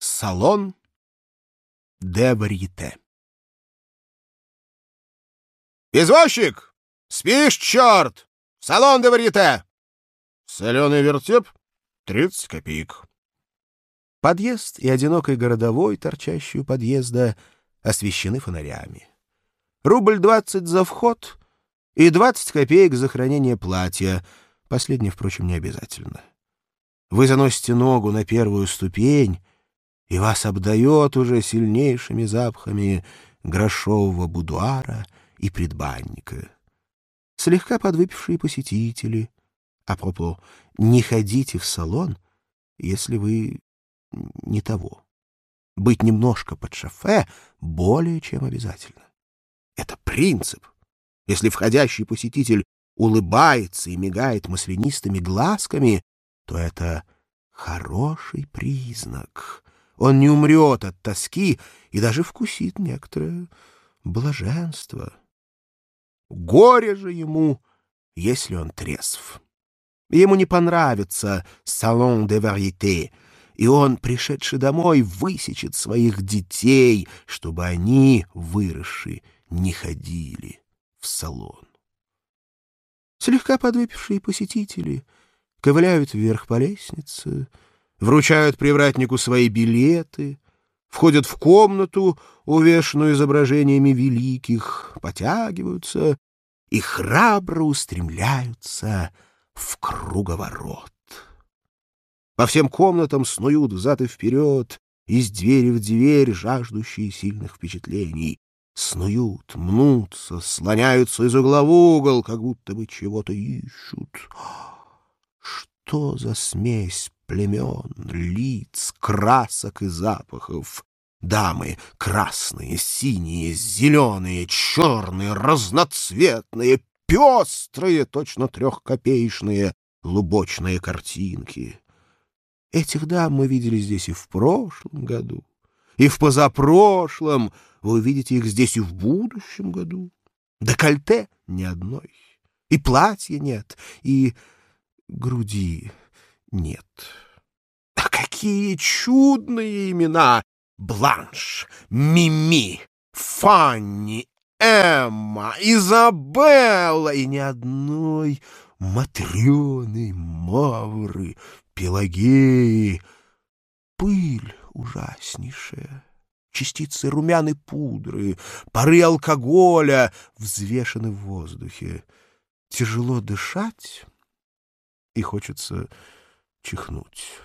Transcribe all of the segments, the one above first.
Салон де варьете. «Извозчик! Спишь, черт! Салон де варьете!» «Соленый вертеп — тридцать копеек». Подъезд и одинокий городовой, торчащий у подъезда, освещены фонарями. Рубль двадцать за вход и двадцать копеек за хранение платья. Последнее, впрочем, не обязательно. Вы заносите ногу на первую ступень, и вас обдает уже сильнейшими запахами грошового будуара и предбанника. Слегка подвыпившие посетители. А пропо, не ходите в салон, если вы не того. Быть немножко под шофе более чем обязательно. Это принцип. Если входящий посетитель улыбается и мигает маслянистыми глазками, то это хороший признак. Он не умрет от тоски и даже вкусит некоторое блаженство. Горе же ему, если он трезв. Ему не понравится салон де варьете, и он, пришедший домой, высечет своих детей, чтобы они, выросшие, не ходили в салон. Слегка подвыпившие посетители ковыляют вверх по лестнице, вручают привратнику свои билеты, входят в комнату, увешанную изображениями великих, потягиваются и храбро устремляются в круговорот. По всем комнатам снуют взад и вперед, из двери в дверь жаждущие сильных впечатлений снуют, мнутся, слоняются из угла в угол, как будто бы чего-то ищут. Что за смесь племен, лиц, красок и запахов? Дамы красные, синие, зеленые, черные, разноцветные, пестрые, точно трехкопеечные, лубочные картинки. Этих дам мы видели здесь и в прошлом году, и в позапрошлом, вы увидите их здесь и в будущем году. Декольте ни одной, и платья нет, и груди нет. А какие чудные имена! Бланш, Мими, Фанни, Эмма, Изабелла и ни одной Матрёны, Мавры, Пелагеи. Пыль ужаснейшая частицы румяной пудры, пары алкоголя взвешены в воздухе. Тяжело дышать, и хочется чихнуть.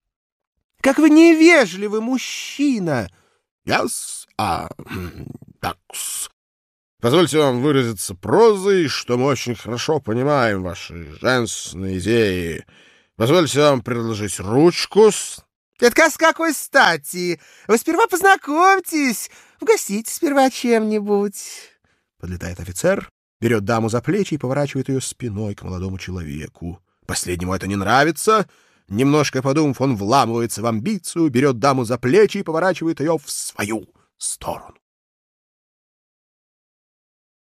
— Как вы невежливый мужчина! — Яс, а, такс. Позвольте вам выразиться прозой, что мы очень хорошо понимаем ваши женственные идеи. Позвольте вам предложить ручку с это с какой стати? Вы сперва познакомьтесь, угостите сперва чем-нибудь. Подлетает офицер, берет даму за плечи и поворачивает ее спиной к молодому человеку. Последнему это не нравится. Немножко подумав, он вламывается в амбицию, берет даму за плечи и поворачивает ее в свою сторону.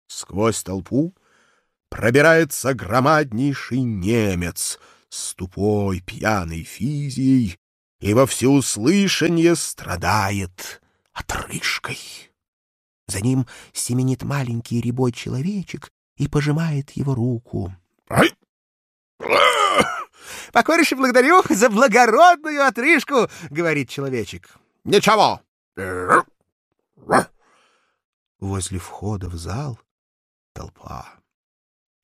Сквозь толпу пробирается громаднейший немец с тупой пьяной физией и во всеуслышание страдает отрыжкой. За ним семенит маленький рябой человечек и пожимает его руку. «Ай!» «Покорнейше благодарю за благородную отрыжку!» — говорит человечек. «Ничего!» Возле входа в зал толпа.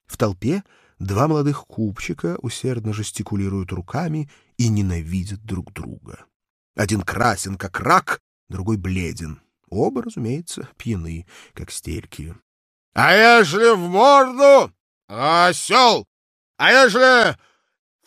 В толпе Два молодых купчика усердно жестикулируют руками и ненавидят друг друга. Один красен, как рак, другой бледен. Оба, разумеется, пьяны, как стельки. — А ежели в морду? Осел! А ежели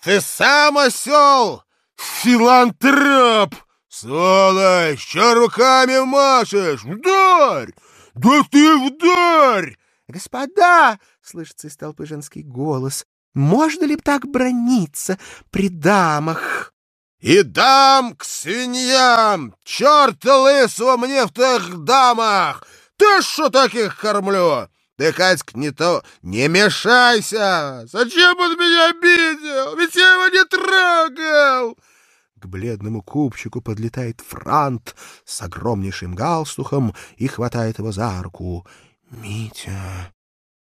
ты сам осел? Филантроп! Сволочь, что руками машешь? Вдарь! Да ты вдарь! «Господа!» — слышится из толпы женский голос. «Можно ли так брониться при дамах?» «И дам к свиньям! Черта лысого мне в тех дамах! Ты что таких кормлю? Ты, Катька, не то... Не мешайся! Зачем он меня обидел? Ведь я его не трогал!» К бледному купчику подлетает франт с огромнейшим галстухом и хватает его за руку. «Митя,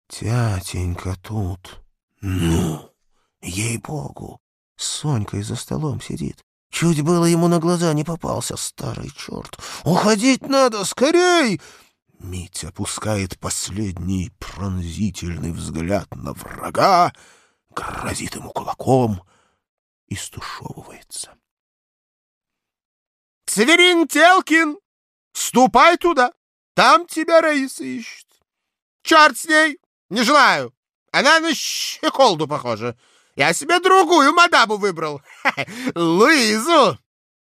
тятенька тут». «Ну, ей-богу!» Сонька за столом сидит. Чуть было ему на глаза не попался, старый черт. «Уходить надо, скорей!» Митя опускает последний пронзительный взгляд на врага, грозит ему кулаком и стушевывается. «Северин Телкин, ступай туда, там тебя Раиса ищет. Черт с ней, не желаю, она на щеколду похожа. Я себе другую мадаму выбрал, Луизу».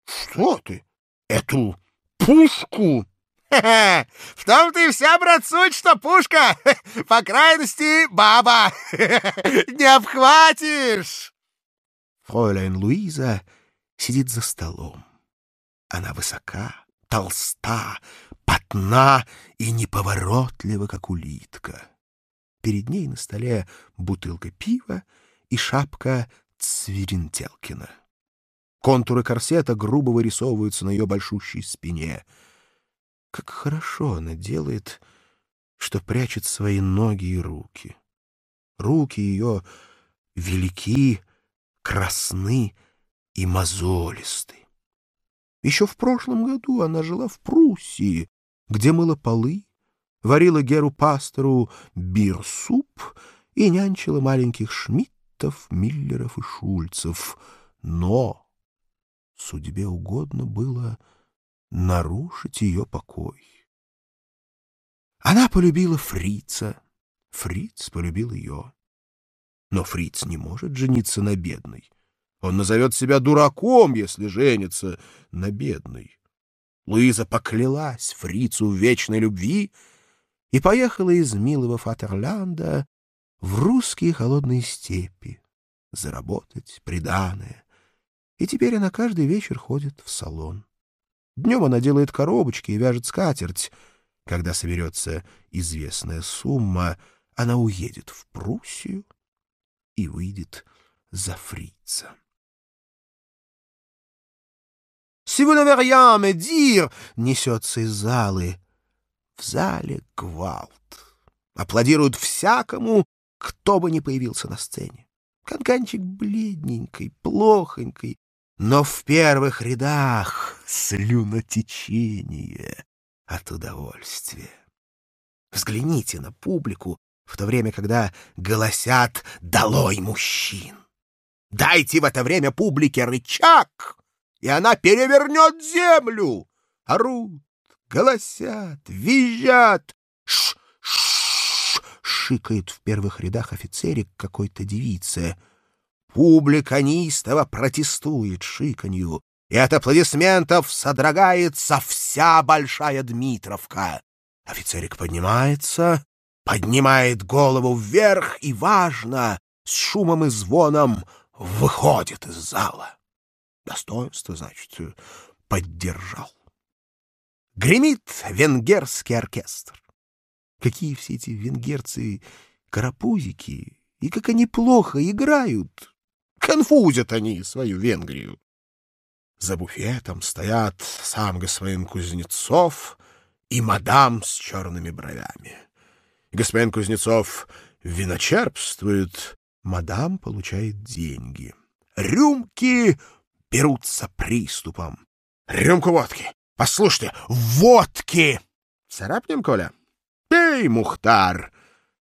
«Что ты, эту пушку?» В том-то вся, брат, суть, что пушка, по крайности, баба. Не обхватишь. Фройляйн Луиза сидит за столом. Она высока, толста, потна и неповоротлива, как улитка. Перед ней на столе бутылка пива и шапка Цвиринтелкина. Контуры корсета грубо вырисовываются на ее большущей спине — как хорошо она делает, что прячет свои ноги и руки. Руки ее велики, красны и мозолисты. Еще в прошлом году она жила в Пруссии, где мыла полы, варила Геру-пастору бир-суп и нянчила маленьких Шмидтов, Миллеров и Шульцев. Но судьбе угодно было нарушить ее покой. Она полюбила фрица, фриц полюбил ее. Но фриц не может жениться на бедной. Он назовет себя дураком, если женится на бедной. Луиза поклялась фрицу в вечной любви и поехала из милого Фатерлянда в русские холодные степи заработать приданое. И теперь она каждый вечер ходит в салон. Днем она делает коробочки и вяжет скатерть. Когда соберется известная сумма, она уедет в Пруссию и выйдет за фрица. «Si vous n'avez rien à me dire!» — несется из залы. В зале гвалт. Аплодируют всякому, кто бы ни появился на сцене. Канканчик бледненький, плохонький, но в первых рядах слюнотечение от удовольствия. Взгляните на публику в то время, когда голосят «Долой мужчин!». Дайте в это время публике рычаг, и она перевернет землю. Орут, голосят, визжат. Ш -ш -ш шикает в первых рядах офицерик какой-то девице — Публика неистово протестует шиканью, и от аплодисментов содрогается вся Большая Дмитровка. Офицерик поднимается, поднимает голову вверх и, важно, с шумом и звоном выходит из зала. Достоинство, значит, поддержал. Гремит венгерский оркестр. Какие все эти венгерцы карапузики, и как они плохо играют. Конфузят они свою Венгрию. За буфетом стоят сам господин Кузнецов и мадам с черными бровями. Господин Кузнецов виночерпствует, мадам получает деньги. Рюмки берутся приступом. Рюмку водки. Послушайте, водки! Царапнем, Коля? Пей, Мухтар!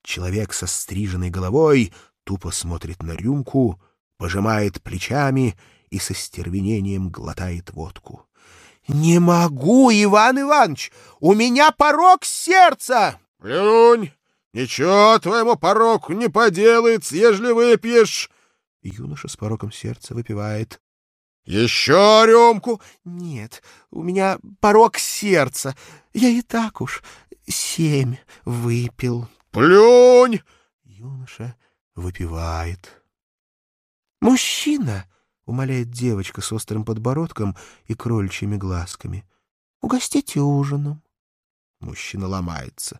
Человек со стриженной головой тупо смотрит на рюмку, пожимает плечами и со стервенением глотает водку. — Не могу, Иван Иванович! У меня порог сердца! — Плюнь! Ничего твоему пороку не поделается, ежели выпьешь! Юноша с пороком сердца выпивает. — Еще рюмку? — Нет, у меня порог сердца. Я и так уж семь выпил. — Плюнь! Юноша выпивает. «Мужчина!» — умоляет девочка с острым подбородком и крольчьими глазками. «Угостите ужином». Мужчина ломается.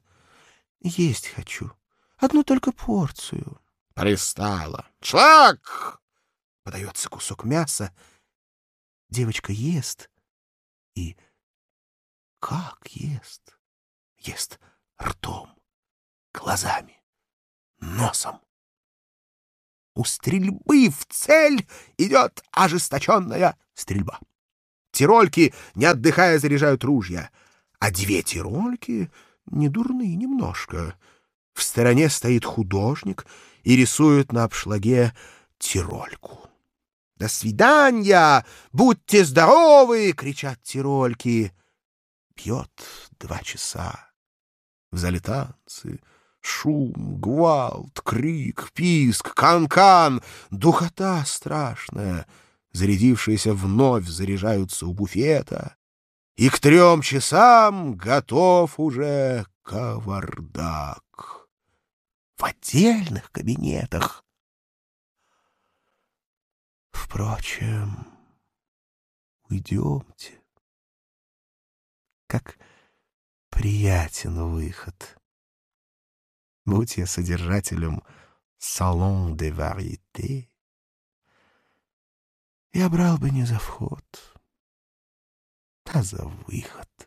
«Есть хочу. Одну только порцию». «Пристала. Шлак!» Подается кусок мяса, Девочка ест и как ест? Ест ртом, глазами, носом. У стрельбы в цель идет ожесточенная стрельба. Тирольки, не отдыхая, заряжают ружья, а две тирольки не дурны немножко. В стороне стоит художник и рисует на обшлаге тирольку. «До свидания! Будьте здоровы!» — кричат тирольки. Пьет два часа. В зале танцы, шум, гвалт, крик, писк, кан-кан, духота страшная. Зарядившиеся вновь заряжаются у буфета. И к трем часам готов уже кавардак. В отдельных кабинетах Впрочем, уйдемте. Как приятен выход. Будь я содержателем салон де варьете, я брал бы не за вход, а за выход.